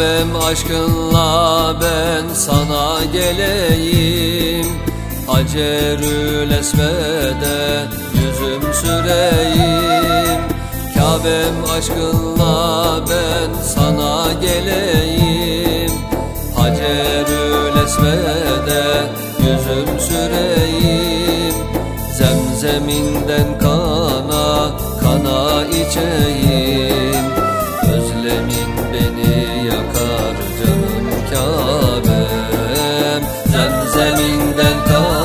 Kabe'm aşkınla ben sana geleyim. Hacerül Esved'e yüzüm süreyim. Kabe'm aşkınla ben sana geleyim. Hacerül Esved'e yüzüm süreyim. Zemzeminden kana kana içeyim Zemzeminden kana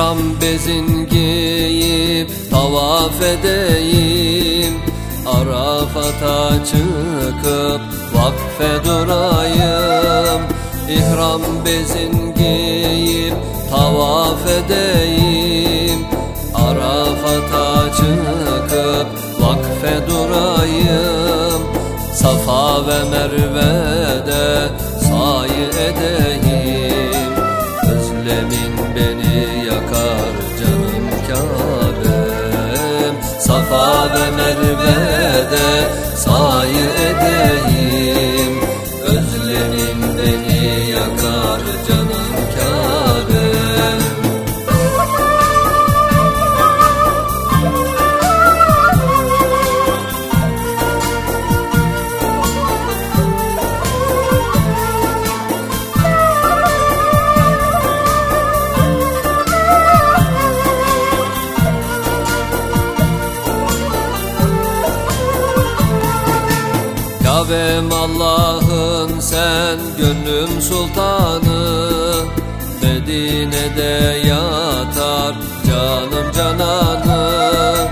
İhram bezin giyip tavaf edeyim. Arafat'a çıkıp vakfe durayım. İhram bezin giyip tavaf edeyim. Arafat'a Kabe'm Allah'ın sen gönlüm sultanı. Medine'de yatar canım cananı.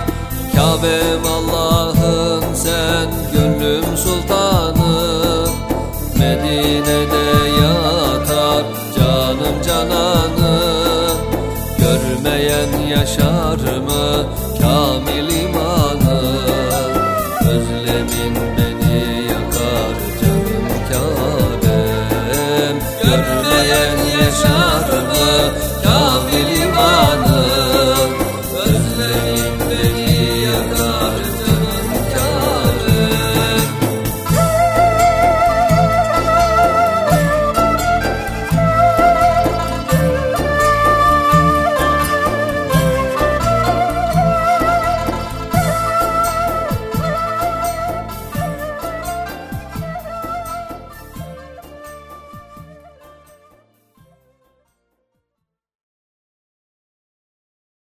Kabe'm Allah'ın sen gönlüm sultanı. Medine'de yatar canım cananı. Görmeyen yaşar mı